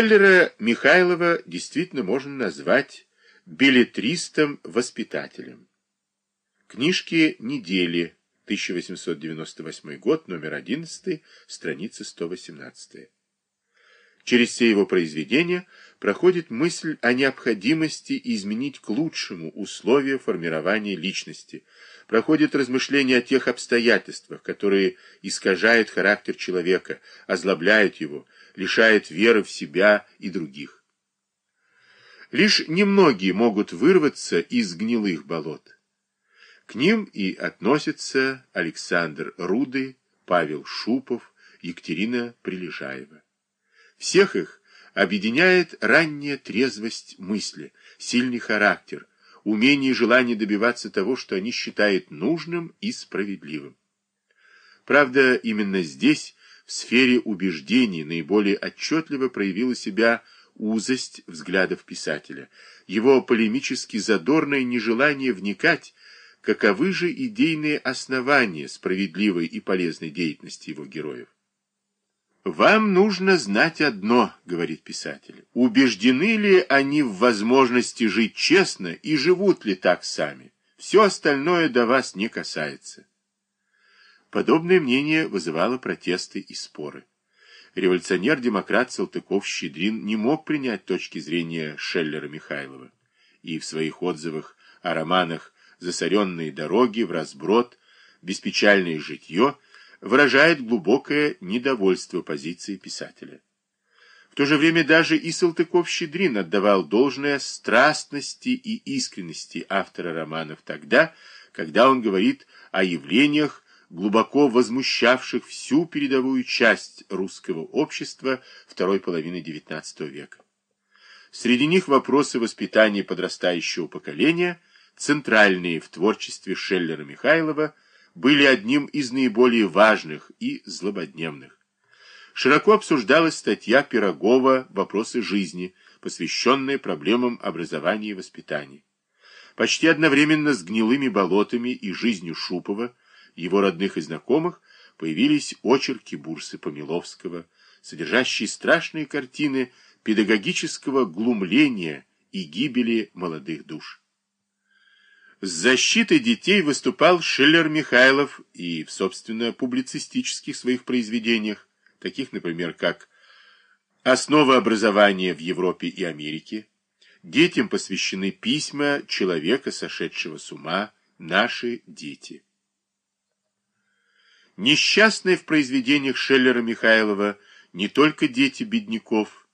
Шеллера Михайлова действительно можно назвать билетристом-воспитателем. Книжки недели, 1898 год, номер 11, страница 118. Через все его произведения проходит мысль о необходимости изменить к лучшему условия формирования личности, проходит размышление о тех обстоятельствах, которые искажают характер человека, озлобляют его, лишают веры в себя и других. Лишь немногие могут вырваться из гнилых болот. К ним и относятся Александр Руды, Павел Шупов, Екатерина Прилежаева. Всех их объединяет ранняя трезвость мысли, сильный характер, умение и желание добиваться того, что они считают нужным и справедливым. Правда, именно здесь, в сфере убеждений, наиболее отчетливо проявила себя узость взглядов писателя, его полемически задорное нежелание вникать, каковы же идейные основания справедливой и полезной деятельности его героев. «Вам нужно знать одно, — говорит писатель, — убеждены ли они в возможности жить честно и живут ли так сами? Все остальное до вас не касается». Подобное мнение вызывало протесты и споры. Революционер-демократ Салтыков-Щедрин не мог принять точки зрения Шеллера-Михайлова и в своих отзывах о романах «Засоренные дороги», «В разброд», «Беспечальное житье» выражает глубокое недовольство позиции писателя. В то же время даже и Салтыков-Щедрин отдавал должное страстности и искренности автора романов тогда, когда он говорит о явлениях, глубоко возмущавших всю передовую часть русского общества второй половины XIX века. Среди них вопросы воспитания подрастающего поколения, центральные в творчестве Шеллера-Михайлова, были одним из наиболее важных и злободневных. Широко обсуждалась статья Пирогова «Вопросы жизни», посвященная проблемам образования и воспитания. Почти одновременно с гнилыми болотами и жизнью Шупова, его родных и знакомых, появились очерки Бурсы Помиловского, содержащие страшные картины педагогического глумления и гибели молодых душ. С защитой детей выступал Шиллер-Михайлов и в, собственно, публицистических своих произведениях, таких, например, как «Основа образования в Европе и Америке», детям посвящены письма человека, сошедшего с ума, «Наши дети». Несчастные в произведениях Шеллера-Михайлова не только дети бедняков,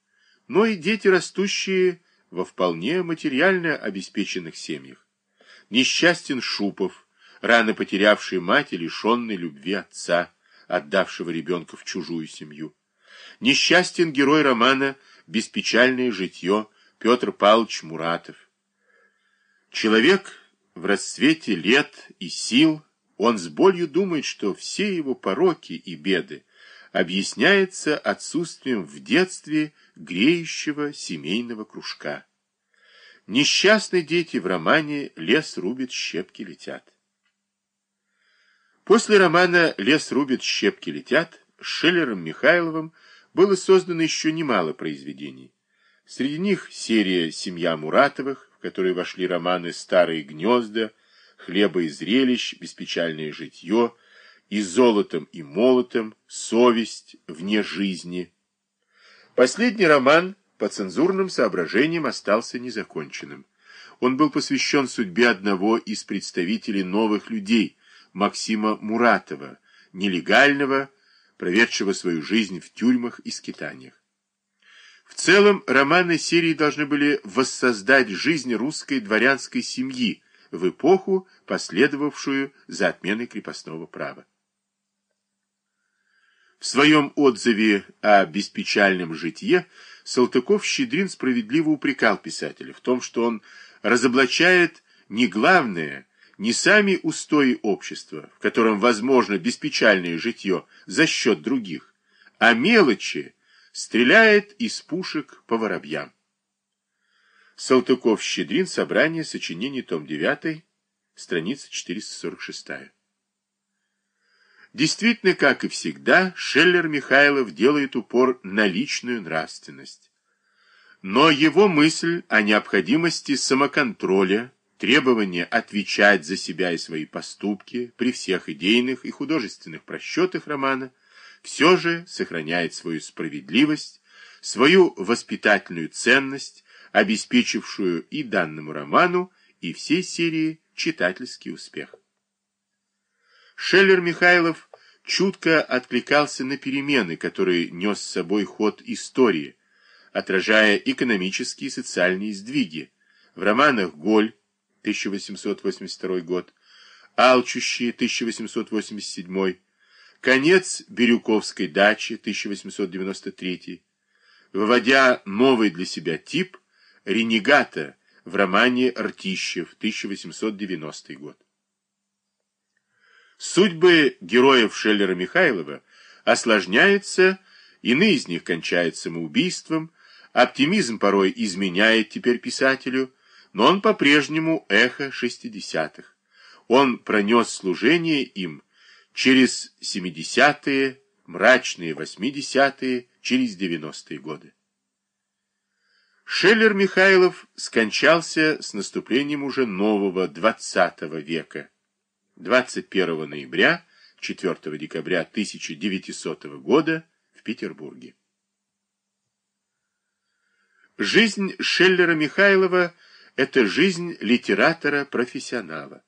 но и дети, растущие во вполне материально обеспеченных семьях. Несчастен Шупов, рано потерявший мать и лишенный любви отца, отдавшего ребенка в чужую семью. Несчастен герой романа «Беспечальное житье» Петр Павлович Муратов. Человек в расцвете лет и сил, он с болью думает, что все его пороки и беды объясняются отсутствием в детстве греющего семейного кружка. Несчастные дети в романе «Лес рубит, щепки летят». После романа «Лес рубит, щепки летят» Шиллером Михайловым было создано еще немало произведений. Среди них серия «Семья Муратовых», в которой вошли романы «Старые гнезда», «Хлеба и зрелищ», «Беспечальное житье», «И золотом, и молотом», «Совесть», «Вне жизни». Последний роман по цензурным соображениям остался незаконченным. Он был посвящен судьбе одного из представителей новых людей, Максима Муратова, нелегального, проведшего свою жизнь в тюрьмах и скитаниях. В целом, романы серии должны были воссоздать жизнь русской дворянской семьи в эпоху, последовавшую за отменой крепостного права. В своем отзыве о беспечальном житье Салтыков-Щедрин справедливо упрекал писателя в том, что он разоблачает не главное, не сами устои общества, в котором возможно беспечальное житье за счет других, а мелочи стреляет из пушек по воробьям. Салтыков-Щедрин, собрание сочинений, том 9, страница 446. Действительно, как и всегда, Шеллер Михайлов делает упор на личную нравственность. Но его мысль о необходимости самоконтроля, требование отвечать за себя и свои поступки при всех идейных и художественных просчетах романа все же сохраняет свою справедливость, свою воспитательную ценность, обеспечившую и данному роману, и всей серии читательский успех. Шеллер Михайлов чутко откликался на перемены, которые нес с собой ход истории, отражая экономические и социальные сдвиги. В романах «Голь» 1882 год, «Алчущие» 1887, «Конец Бирюковской дачи» 1893, выводя новый для себя тип «Ренегата» в романе «Ртищев» 1890 год. Судьбы героев Шеллера Михайлова осложняются, иные из них кончают самоубийством, оптимизм порой изменяет теперь писателю, но он по-прежнему эхо 60-х. Он пронес служение им через 70-е, мрачные 80-е, через 90-е годы. Шеллер Михайлов скончался с наступлением уже нового 20 века. 21 ноября, 4 декабря 1900 года в Петербурге. Жизнь Шеллера Михайлова – это жизнь литератора-профессионала.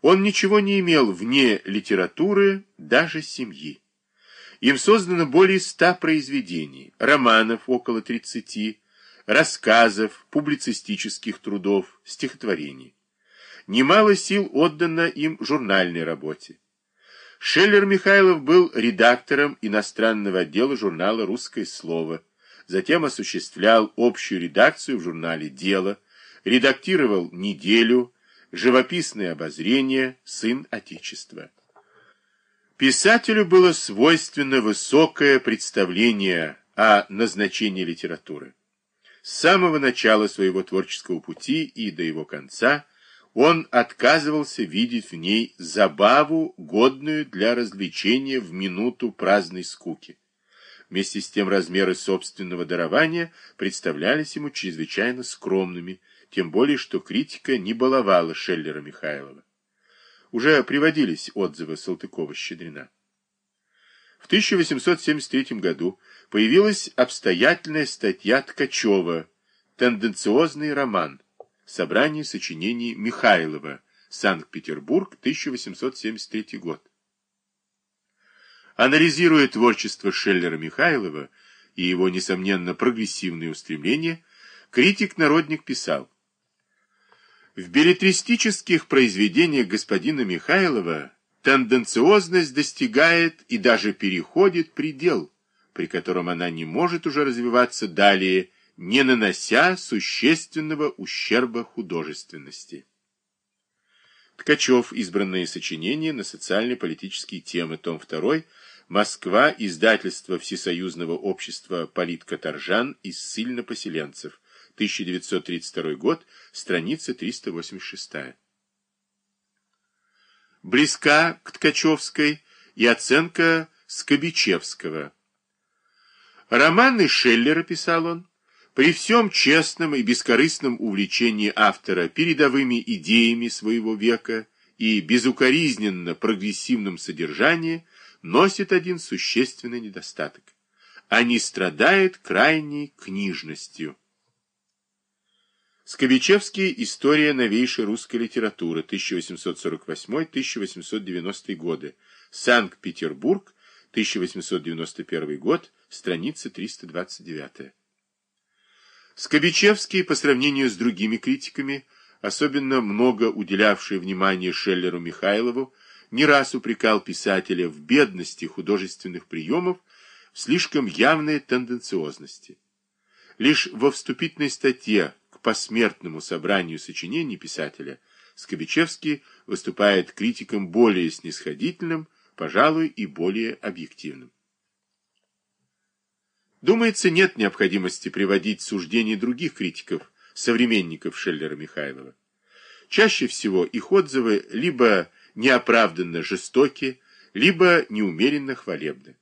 Он ничего не имел вне литературы, даже семьи. Им создано более ста произведений, романов около 30, рассказов, публицистических трудов, стихотворений. Немало сил отдано им журнальной работе. Шеллер Михайлов был редактором иностранного отдела журнала «Русское слово», затем осуществлял общую редакцию в журнале «Дело», редактировал «Неделю», «Живописное обозрение», «Сын Отечества». Писателю было свойственно высокое представление о назначении литературы. С самого начала своего творческого пути и до его конца – он отказывался видеть в ней забаву, годную для развлечения в минуту праздной скуки. Вместе с тем размеры собственного дарования представлялись ему чрезвычайно скромными, тем более, что критика не баловала Шеллера Михайлова. Уже приводились отзывы Салтыкова-Щедрина. В 1873 году появилась обстоятельная статья Ткачева «Тенденциозный роман», Собрание сочинений Михайлова. Санкт-Петербург, 1873 год. Анализируя творчество Шеллера-Михайлова и его, несомненно, прогрессивные устремления, критик-народник писал, «В билетристических произведениях господина Михайлова тенденциозность достигает и даже переходит предел, при котором она не может уже развиваться далее не нанося существенного ущерба художественности. Ткачев. Избранные сочинения на социально-политические темы. Том 2. Москва. Издательство Всесоюзного общества политкоторжан и ссыльно-поселенцев. 1932 год. Страница 386. Близка к Ткачевской и оценка Скобичевского. Романы Шеллера, писал он, при всем честном и бескорыстном увлечении автора передовыми идеями своего века и безукоризненно прогрессивном содержании носит один существенный недостаток. Они страдают крайней книжностью. Скобичевский «История новейшей русской литературы» 1848-1890 годы. Санкт-Петербург, 1891 год, страница 329. Скобичевский, по сравнению с другими критиками, особенно много уделявший внимание Шеллеру Михайлову, не раз упрекал писателя в бедности художественных приемов, в слишком явной тенденциозности. Лишь во вступительной статье к посмертному собранию сочинений писателя Скобичевский выступает критиком более снисходительным, пожалуй, и более объективным. Думается, нет необходимости приводить суждения других критиков, современников Шеллера Михайлова. Чаще всего их отзывы либо неоправданно жестоки, либо неумеренно хвалебны.